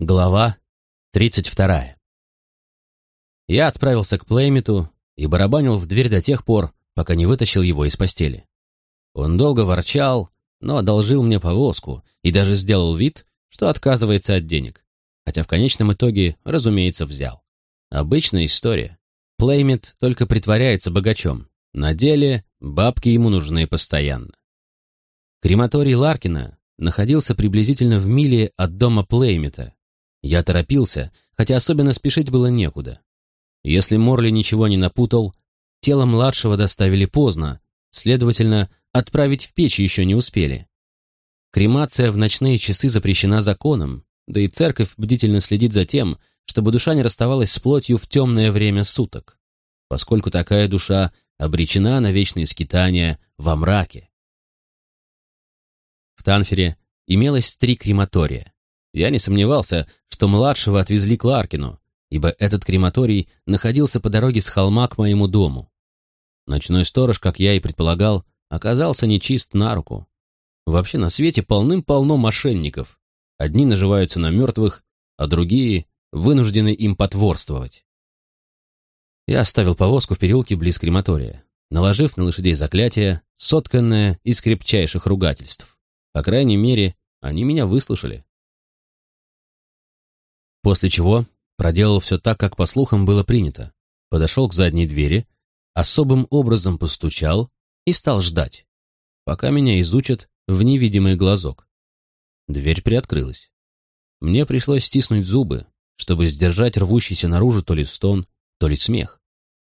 Глава 32. Я отправился к Плеймиту и барабанил в дверь до тех пор, пока не вытащил его из постели. Он долго ворчал, но одолжил мне повозку и даже сделал вид, что отказывается от денег, хотя в конечном итоге, разумеется, взял. Обычная история. Плеймит только притворяется богачом. На деле бабки ему нужны постоянно. Крематорий Ларкина находился приблизительно в миле от дома Плеймита, я торопился, хотя особенно спешить было некуда. Если Морли ничего не напутал, тело младшего доставили поздно, следовательно, отправить в печь еще не успели. Кремация в ночные часы запрещена законом, да и церковь бдительно следит за тем, чтобы душа не расставалась с плотью в темное время суток, поскольку такая душа обречена на вечные скитания во мраке. В Танфере имелось три крематория. Я не сомневался, что младшего отвезли к Ларкину, ибо этот крематорий находился по дороге с холма к моему дому. Ночной сторож, как я и предполагал, оказался нечист на руку. Вообще на свете полным-полно мошенников. Одни наживаются на мертвых, а другие вынуждены им потворствовать. Я оставил повозку в переулке близ крематория, наложив на лошадей заклятие, сотканное из крепчайших ругательств. По крайней мере, они меня выслушали. После чего проделал все так, как по слухам было принято. Подошел к задней двери, особым образом постучал и стал ждать, пока меня изучат в невидимый глазок. Дверь приоткрылась. Мне пришлось стиснуть зубы, чтобы сдержать рвущийся наружу то ли стон, то ли смех.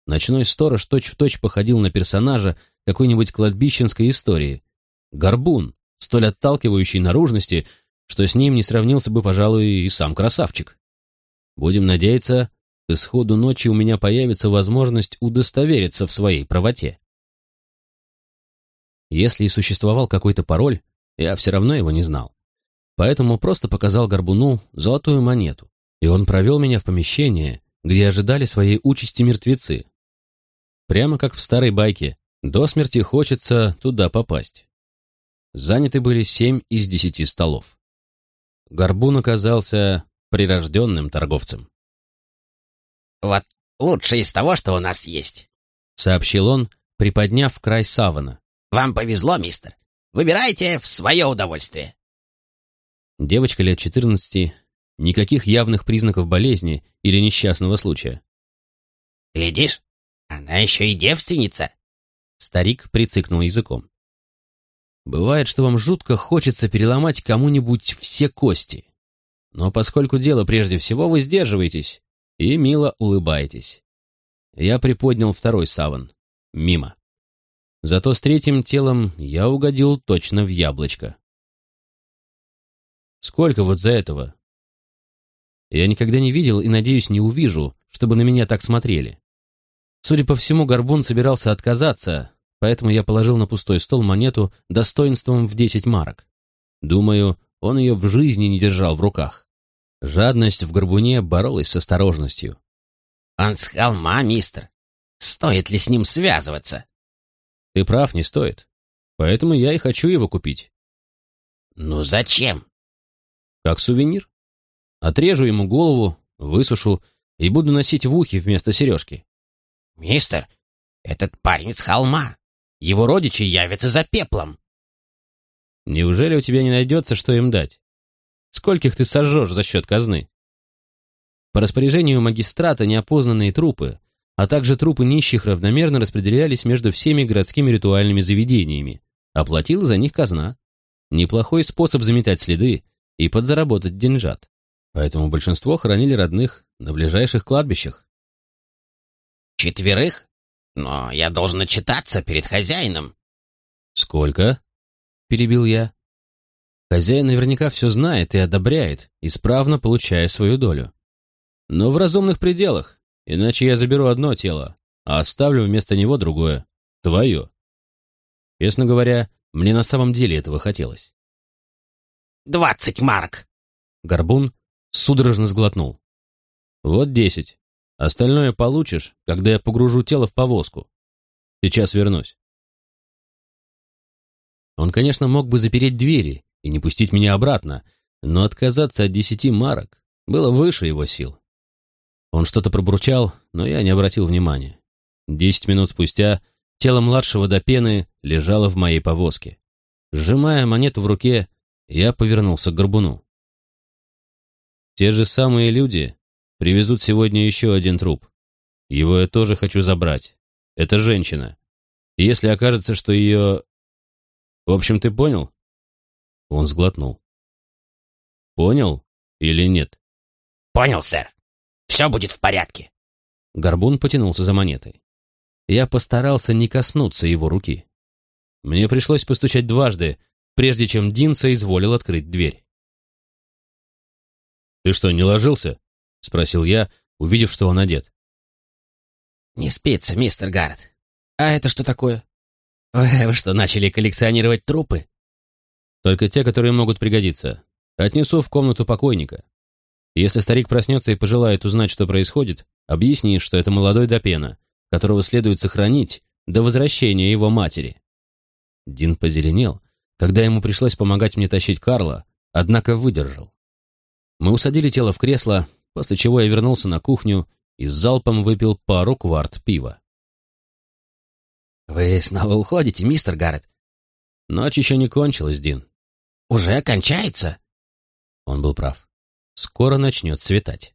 Ночной сторож точь-в-точь точь походил на персонажа какой-нибудь кладбищенской истории. Горбун, столь отталкивающий наружности, что с ним не сравнился бы, пожалуй, и сам красавчик. Будем надеяться, к исходу ночи у меня появится возможность удостовериться в своей правоте. Если и существовал какой-то пароль, я все равно его не знал. Поэтому просто показал Горбуну золотую монету, и он провел меня в помещение, где ожидали своей участи мертвецы. Прямо как в старой байке, до смерти хочется туда попасть. Заняты были семь из десяти столов. Горбун оказался прирожденным торговцем. «Вот лучшее из того, что у нас есть», — сообщил он, приподняв край савана. «Вам повезло, мистер. Выбирайте в свое удовольствие». Девочка лет четырнадцати, никаких явных признаков болезни или несчастного случая. «Глядишь, она еще и девственница!» Старик прицикнул языком. «Бывает, что вам жутко хочется переломать кому-нибудь все кости. Но поскольку дело прежде всего, вы сдерживаетесь и мило улыбаетесь. Я приподнял второй саван. Мимо. Зато с третьим телом я угодил точно в яблочко. Сколько вот за этого? Я никогда не видел и, надеюсь, не увижу, чтобы на меня так смотрели. Судя по всему, Горбун собирался отказаться, поэтому я положил на пустой стол монету достоинством в десять марок. Думаю, он ее в жизни не держал в руках. Жадность в горбуне боролась с осторожностью. «Он с холма, мистер. Стоит ли с ним связываться?» «Ты прав, не стоит. Поэтому я и хочу его купить». «Ну зачем?» «Как сувенир. Отрежу ему голову, высушу и буду носить в ухе вместо сережки». «Мистер, этот парень с холма. Его родичи явятся за пеплом». Неужели у тебя не найдется, что им дать? Скольких ты сожжешь за счет казны? По распоряжению магистрата неопознанные трупы, а также трупы нищих равномерно распределялись между всеми городскими ритуальными заведениями. Оплатила за них казна. Неплохой способ заметать следы и подзаработать деньжат. Поэтому большинство хоронили родных на ближайших кладбищах. «Четверых? Но я должен отчитаться перед хозяином». «Сколько?» Перебил я. Хозяин наверняка все знает и одобряет, исправно получая свою долю. Но в разумных пределах, иначе я заберу одно тело, а оставлю вместо него другое, твое. Честно говоря, мне на самом деле этого хотелось. «Двадцать марок!» Горбун судорожно сглотнул. «Вот десять. Остальное получишь, когда я погружу тело в повозку. Сейчас вернусь». Он, конечно, мог бы запереть двери и не пустить меня обратно, но отказаться от десяти марок было выше его сил. Он что-то пробурчал, но я не обратил внимания. Десять минут спустя тело младшего до пены лежало в моей повозке. Сжимая монету в руке, я повернулся к горбуну. Те же самые люди привезут сегодня еще один труп. Его я тоже хочу забрать. Это женщина. И если окажется, что ее... В общем, ты понял? Он сглотнул. Понял или нет? Понял, сэр. Все будет в порядке. Горбун потянулся за монетой. Я постарался не коснуться его руки. Мне пришлось постучать дважды, прежде чем Дин соизволил открыть дверь. «Ты что, не ложился?» — спросил я, увидев, что он одет. «Не спится, мистер Гаррет. А это что такое? Вы что, начали коллекционировать трупы?» «Только те, которые могут пригодиться. Отнесу в комнату покойника. Если старик проснется и пожелает узнать, что происходит, объясни, что это молодой Допена, которого следует сохранить до возвращения его матери». Дин позеленел, когда ему пришлось помогать мне тащить Карла, однако выдержал. Мы усадили тело в кресло, после чего я вернулся на кухню и с залпом выпил пару кварт пива. «Вы снова уходите, мистер Гаррет?» «Ночь еще не кончилась, Дин». «Уже кончается?» Он был прав. Скоро начнет светать.